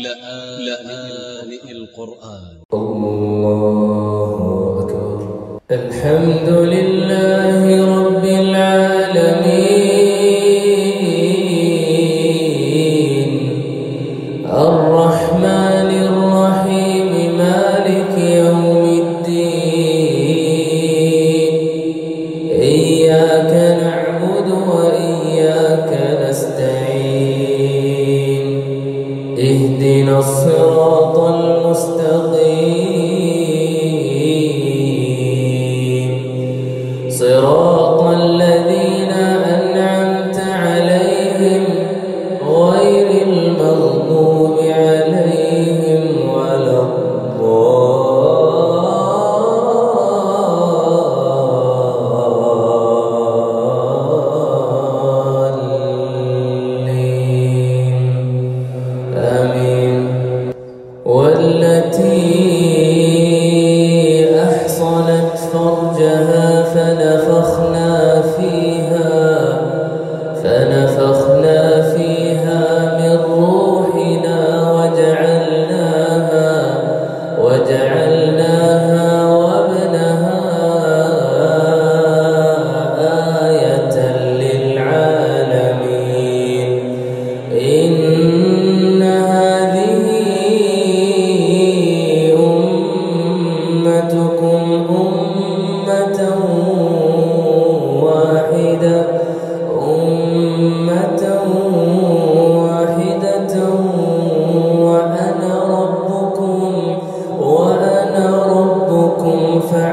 لآن القرآن. الله أكبر. الحمد لله رب صراط الذين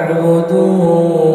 فاعبدوه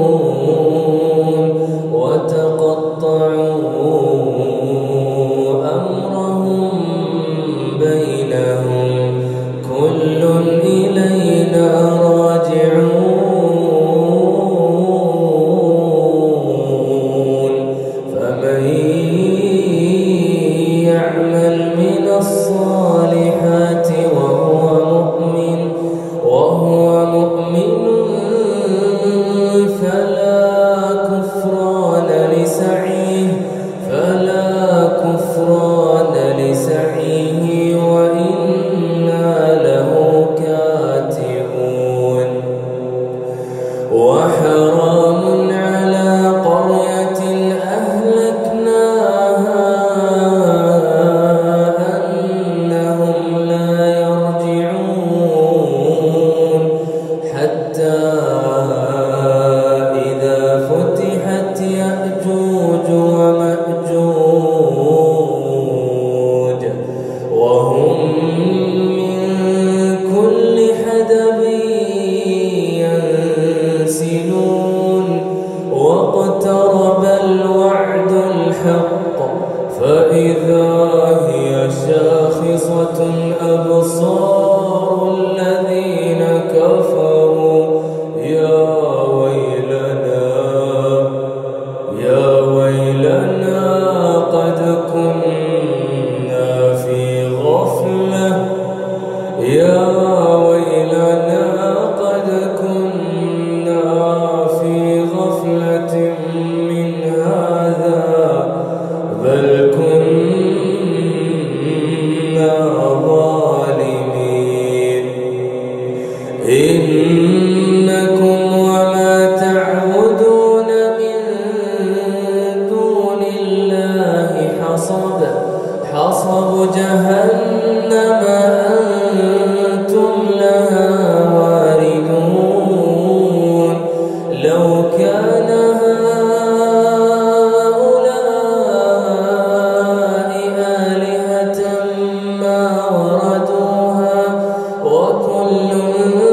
الحق فإذا هي شاخصة الأبصار وكل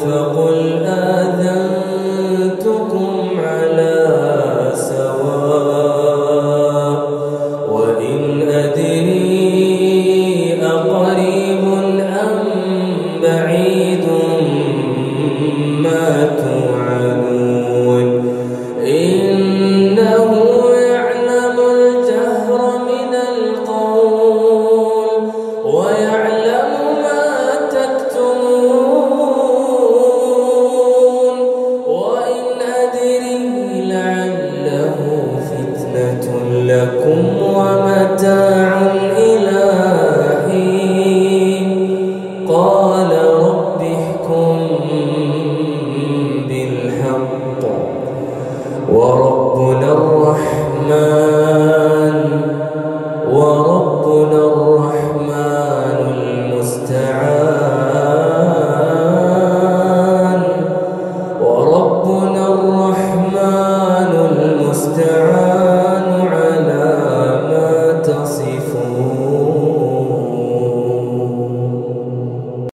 فقل آذنتكم لكم ومتاع